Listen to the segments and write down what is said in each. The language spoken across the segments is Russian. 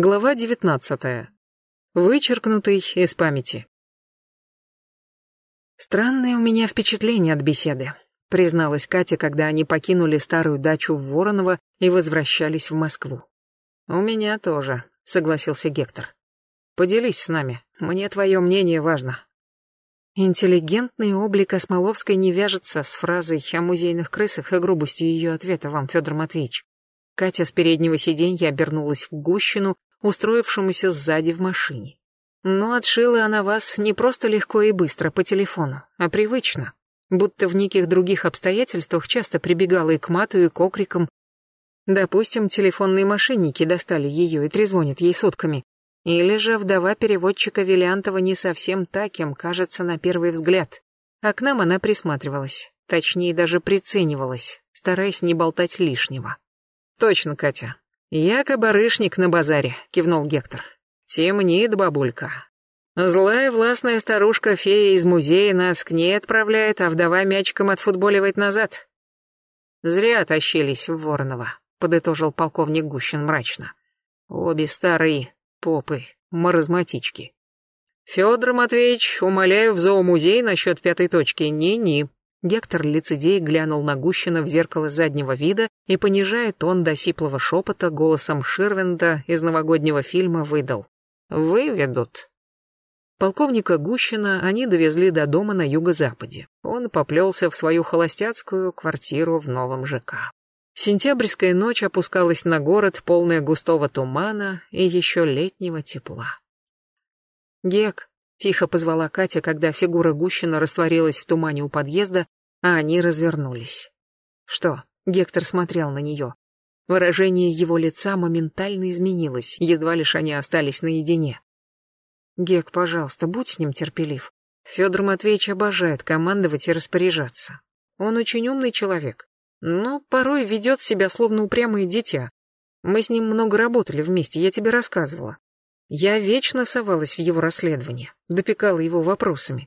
Глава девятнадцатая. Вычеркнутый из памяти. «Странное у меня впечатление от беседы», — призналась Катя, когда они покинули старую дачу в Воронова и возвращались в Москву. «У меня тоже», — согласился Гектор. «Поделись с нами, мне твое мнение важно». Интеллигентный облик Осмоловской не вяжется с фразой о музейных крысах и грубостью ее ответа вам, Федор Матвеевич. Катя с переднего сиденья обернулась к Гущину устроившемуся сзади в машине. Но отшила она вас не просто легко и быстро по телефону, а привычно, будто в неких других обстоятельствах часто прибегала и к мату, и к окрикам. Допустим, телефонные мошенники достали ее и трезвонят ей сутками. Или же вдова переводчика Виллиантова не совсем та, кем кажется на первый взгляд. А к нам она присматривалась, точнее даже приценивалась, стараясь не болтать лишнего. «Точно, Катя, «Я барышник на базаре», — кивнул Гектор. «Темнит бабулька. Злая властная старушка-фея из музея нас к ней отправляет, а вдова мячиком отфутболивает назад». «Зря тащились в Воронова», — подытожил полковник Гущин мрачно. «Обе старые попы, маразматички». «Федор Матвеевич, умоляю в зоомузей насчет пятой точки, ни-ни», Гектор лицедей глянул на Гущина в зеркало заднего вида и, понижая тон до сиплого шепота, голосом Ширвинда из новогоднего фильма выдал. «Выведут». Полковника Гущина они довезли до дома на юго-западе. Он поплелся в свою холостяцкую квартиру в новом ЖК. Сентябрьская ночь опускалась на город, полная густого тумана и еще летнего тепла. «Гек, Тихо позвала Катя, когда фигура Гущина растворилась в тумане у подъезда, а они развернулись. Что? Гектор смотрел на нее. Выражение его лица моментально изменилось, едва лишь они остались наедине. Гек, пожалуйста, будь с ним терпелив. Федор Матвеевич обожает командовать и распоряжаться. Он очень умный человек, но порой ведет себя словно упрямое дитя. Мы с ним много работали вместе, я тебе рассказывала. Я вечно совалась в его расследование, допекала его вопросами.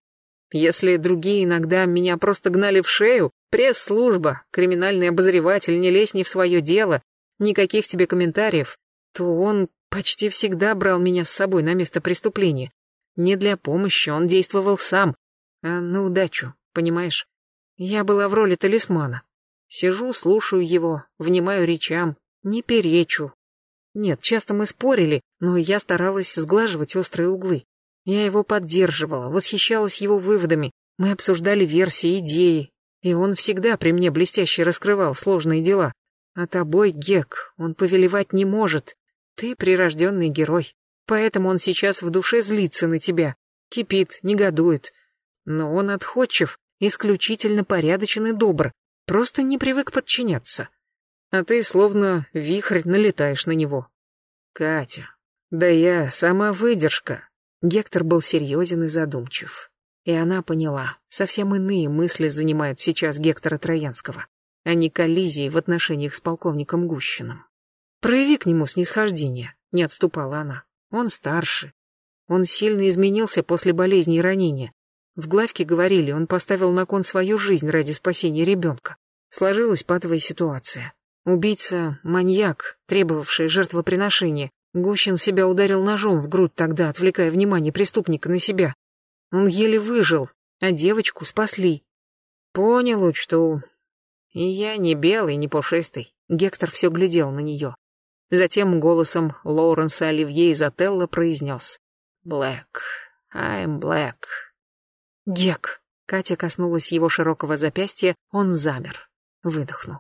Если другие иногда меня просто гнали в шею, пресс-служба, криминальный обозреватель, не лезь не в свое дело, никаких тебе комментариев, то он почти всегда брал меня с собой на место преступления. Не для помощи, он действовал сам, а на удачу, понимаешь? Я была в роли талисмана. Сижу, слушаю его, внимаю речам, не перечу, нет, часто мы спорили, но я старалась сглаживать острые углы. Я его поддерживала, восхищалась его выводами, мы обсуждали версии, идеи, и он всегда при мне блестяще раскрывал сложные дела. А тобой, Гек, он повелевать не может. Ты прирожденный герой, поэтому он сейчас в душе злится на тебя, кипит, негодует. Но он отходчив, исключительно порядочен и добр, просто не привык подчиняться а ты словно вихрь налетаешь на него. Катя, да я сама выдержка. Гектор был серьезен и задумчив. И она поняла, совсем иные мысли занимают сейчас Гектора Троянского, а не коллизии в отношениях с полковником Гущиным. Прояви к нему снисхождение, не отступала она. Он старше. Он сильно изменился после болезни и ранения. В главке говорили, он поставил на кон свою жизнь ради спасения ребенка. Сложилась патовая ситуация. Убийца — маньяк, требовавший жертвоприношения. Гущин себя ударил ножом в грудь тогда, отвлекая внимание преступника на себя. Он еле выжил, а девочку спасли. Понял, учту. И я не белый, не пушистый. Гектор все глядел на нее. Затем голосом Лоуренса Оливье из Отелло произнес. «Блэк, I'm black». «Гек». Катя коснулась его широкого запястья, он замер, выдохнул.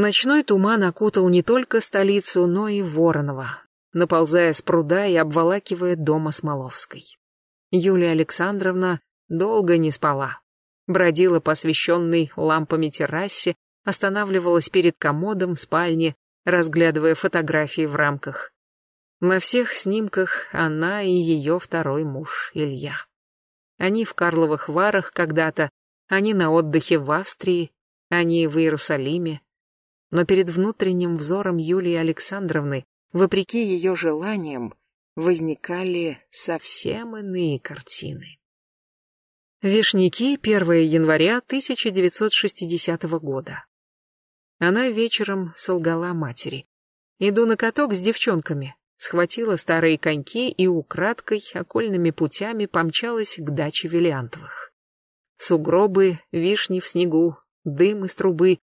Ночной туман окутал не только столицу, но и Воронова, наползая с пруда и обволакивая дом Смоловской. Юлия Александровна долго не спала. Бродила по освещенной лампами террасе, останавливалась перед комодом в спальне, разглядывая фотографии в рамках. На всех снимках она и ее второй муж Илья. Они в Карловых Варах когда-то, они на отдыхе в Австрии, они в Иерусалиме, но перед внутренним взором Юлии Александровны, вопреки ее желаниям, возникали совсем иные картины. Вишняки, 1 января 1960 года. Она вечером солгала матери. Иду на каток с девчонками. схватила старые коньки и украдкой окольными путями помчалась к даче Виллиантовых. Сугробы, вишни в снегу, дым из трубы.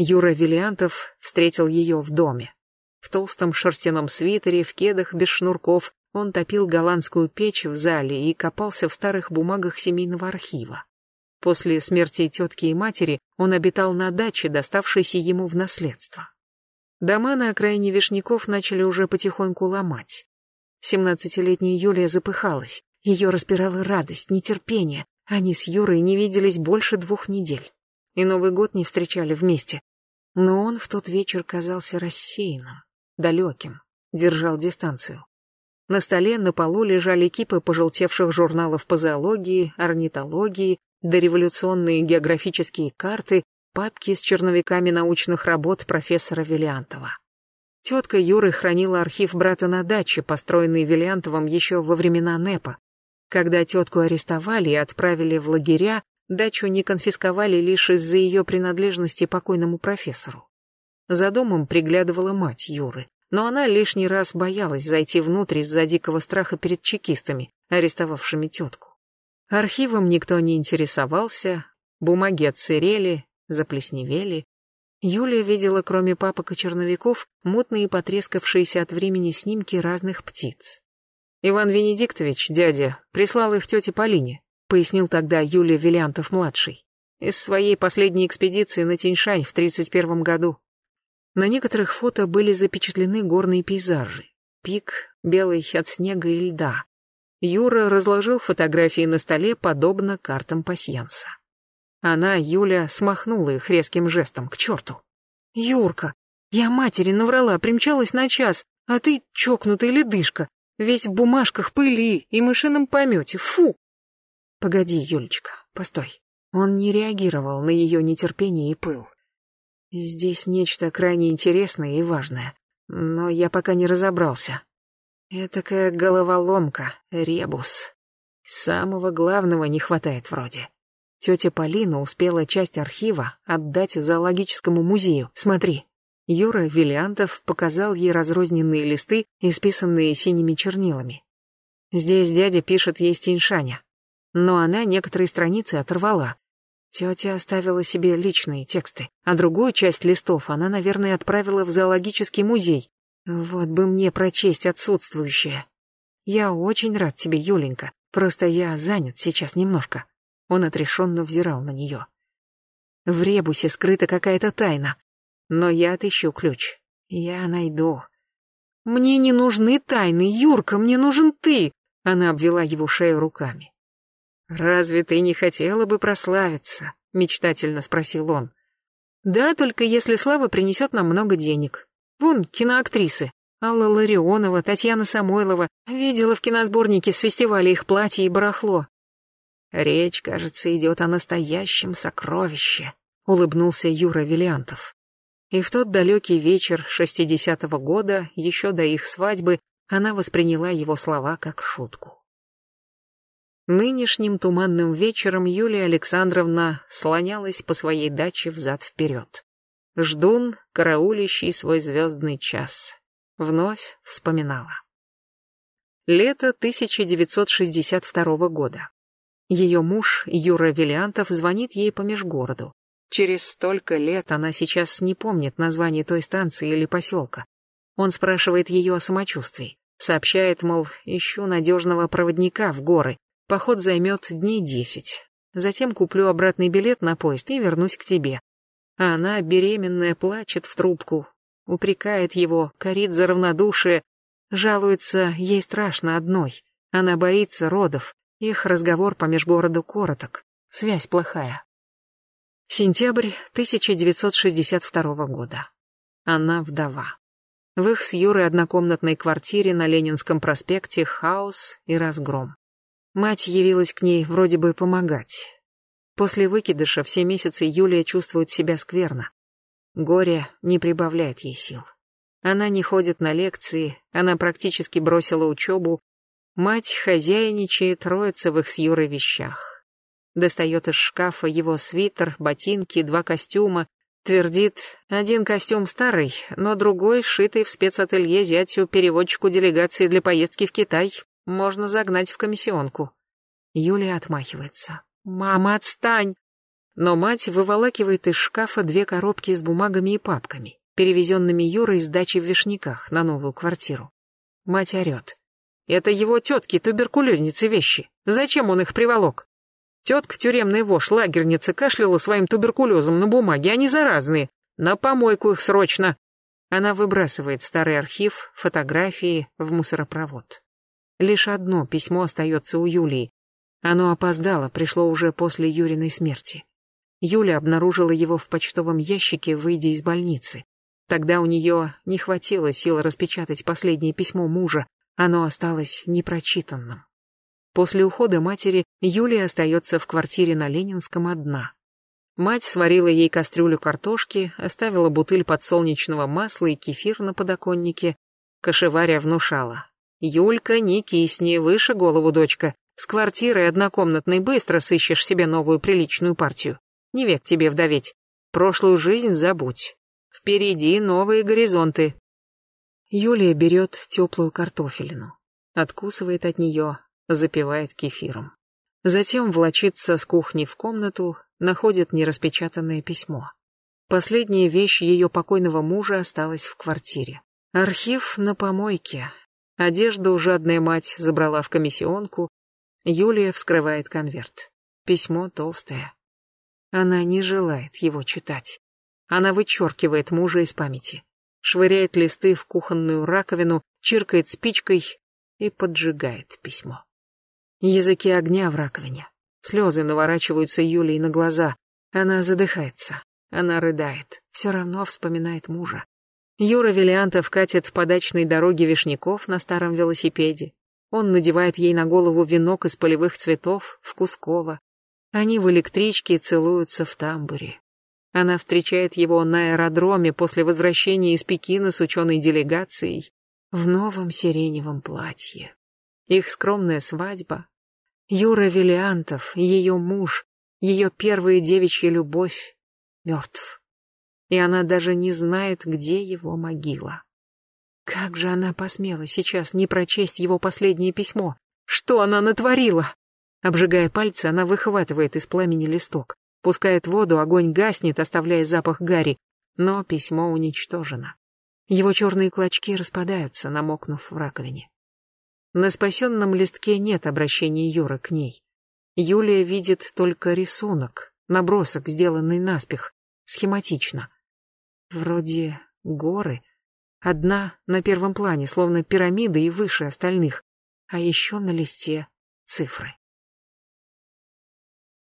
Юра Виллиантов встретил ее в доме. В толстом шерстяном свитере, в кедах без шнурков, он топил голландскую печь в зале и копался в старых бумагах семейного архива. После смерти тетки и матери он обитал на даче, доставшейся ему в наследство. Дома на окраине Вишняков начали уже потихоньку ломать. Семнадцатилетняя Юлия запыхалась. Ее распирала радость, нетерпение. Они с Юрой не виделись больше двух недель. И Новый год не встречали вместе. Но он в тот вечер казался рассеянным, далеким, держал дистанцию. На столе на полу лежали кипы пожелтевших журналов по зоологии, орнитологии, дореволюционные географические карты, папки с черновиками научных работ профессора Виллиантова. Тетка Юры хранила архив брата на даче, построенный Виллиантовым еще во времена НЭПа. Когда тетку арестовали и отправили в лагеря, дачу не конфисковали лишь из-за ее принадлежности покойному профессору. За домом приглядывала мать Юры, но она лишний раз боялась зайти внутрь из-за дикого страха перед чекистами, арестовавшими тетку. Архивом никто не интересовался, бумаги отсырели, заплесневели. Юлия видела, кроме папок и черновиков, мутные потрескавшиеся от времени снимки разных птиц. Иван Венедиктович, дядя, прислал их тете Полине, пояснил тогда Юлия Виллиантов-младший, из своей последней экспедиции на Тиньшань в 31 году. На некоторых фото были запечатлены горные пейзажи. Пик, белый от снега и льда. Юра разложил фотографии на столе, подобно картам пасьянса. Она, Юля, смахнула их резким жестом, к черту. «Юрка, я матери наврала, примчалась на час, а ты чокнутый ледышка, весь в бумажках пыли и мышином помете, фу!» «Погоди, Юлечка, постой». Он не реагировал на ее нетерпение и пыл. Здесь нечто крайне интересное и важное, но я пока не разобрался. Этакая головоломка, ребус. Самого главного не хватает вроде. Тетя Полина успела часть архива отдать зоологическому музею. Смотри. Юра Виллиантов показал ей разрозненные листы, исписанные синими чернилами. Здесь дядя пишет ей Стеньшаня. Но она некоторые страницы оторвала, Тетя оставила себе личные тексты, а другую часть листов она, наверное, отправила в зоологический музей. Вот бы мне прочесть отсутствующее. Я очень рад тебе, Юленька, просто я занят сейчас немножко. Он отрешенно взирал на нее. В ребусе скрыта какая-то тайна, но я отыщу ключ. Я найду. Мне не нужны тайны, Юрка, мне нужен ты. Она обвела его шею руками. «Разве ты не хотела бы прославиться?» — мечтательно спросил он. «Да, только если слава принесет нам много денег. Вон, киноактрисы. Алла Ларионова, Татьяна Самойлова. Видела в киносборнике с фестиваля их платье и барахло. Речь, кажется, идет о настоящем сокровище», — улыбнулся Юра Виллиантов. И в тот далекий вечер шестидесятого года, еще до их свадьбы, она восприняла его слова как шутку. Нынешним туманным вечером Юлия Александровна слонялась по своей даче взад-вперед. Ждун, караулищий свой звездный час. Вновь вспоминала. Лето 1962 года. Ее муж, Юра Виллиантов, звонит ей по межгороду. Через столько лет она сейчас не помнит название той станции или поселка. Он спрашивает ее о самочувствии. Сообщает, мол, ищу надежного проводника в горы, Поход займет дней десять. Затем куплю обратный билет на поезд и вернусь к тебе. А она, беременная, плачет в трубку, упрекает его, корит за равнодушие, жалуется, ей страшно одной. Она боится родов. Их разговор по межгороду короток. Связь плохая. Сентябрь 1962 года. Она вдова. В их с Юрой однокомнатной квартире на Ленинском проспекте хаос и разгром. Мать явилась к ней вроде бы помогать. После выкидыша все месяцы Юлия чувствует себя скверно. Горе не прибавляет ей сил. Она не ходит на лекции, она практически бросила учебу. Мать хозяйничает, роется в их с Юрой вещах. Достает из шкафа его свитер, ботинки, два костюма, Твердит, один костюм старый, но другой, сшитый в спецателье зятю переводчику делегации для поездки в Китай, можно загнать в комиссионку. Юлия отмахивается. «Мама, отстань!» Но мать выволакивает из шкафа две коробки с бумагами и папками, перевезенными Юрой с дачи в Вишняках на новую квартиру. Мать орет. «Это его тетки, туберкулезницы вещи. Зачем он их приволок?» Тетка тюремная вошь, лагерница, кашляла своим туберкулезом на бумаге, они заразные. На помойку их срочно. Она выбрасывает старый архив, фотографии в мусоропровод. Лишь одно письмо остается у Юлии. Оно опоздало, пришло уже после Юриной смерти. Юля обнаружила его в почтовом ящике, выйдя из больницы. Тогда у нее не хватило сил распечатать последнее письмо мужа, оно осталось непрочитанным. После ухода матери Юлия остается в квартире на Ленинском одна. Мать сварила ей кастрюлю картошки, оставила бутыль подсолнечного масла и кефир на подоконнике. Кошеваря внушала. «Юлька, не кисни, выше голову, дочка. С квартирой однокомнатной быстро сыщешь себе новую приличную партию. Не век тебе вдоветь. Прошлую жизнь забудь. Впереди новые горизонты». Юлия берет теплую картофелину, откусывает от нее, запивает кефиром. Затем влочится с кухни в комнату, находит нераспечатанное письмо. Последняя вещь ее покойного мужа осталась в квартире. Архив на помойке. Одежду жадная мать забрала в комиссионку. Юлия вскрывает конверт. Письмо толстое. Она не желает его читать. Она вычеркивает мужа из памяти. Швыряет листы в кухонную раковину, чиркает спичкой и поджигает письмо. Языки огня в раковине. Слезы наворачиваются Юлии на глаза. Она задыхается. Она рыдает. Все равно вспоминает мужа. Юра Виллиантов катит по дачной дороге Вишняков на старом велосипеде. Он надевает ей на голову венок из полевых цветов в Кусково. Они в электричке целуются в тамбуре. Она встречает его на аэродроме после возвращения из Пекина с ученой делегацией в новом сиреневом платье. Их скромная свадьба. Юра Виллиантов, ее муж, ее первая девичья любовь, мертв. И она даже не знает, где его могила. Как же она посмела сейчас не прочесть его последнее письмо? Что она натворила? Обжигая пальцы, она выхватывает из пламени листок. Пускает воду, огонь гаснет, оставляя запах гари. Но письмо уничтожено. Его черные клочки распадаются, намокнув в раковине. На спасенном листке нет обращения Юры к ней. Юлия видит только рисунок, набросок, сделанный наспех, схематично. Вроде горы. Одна на первом плане, словно пирамида и выше остальных, а еще на листе цифры.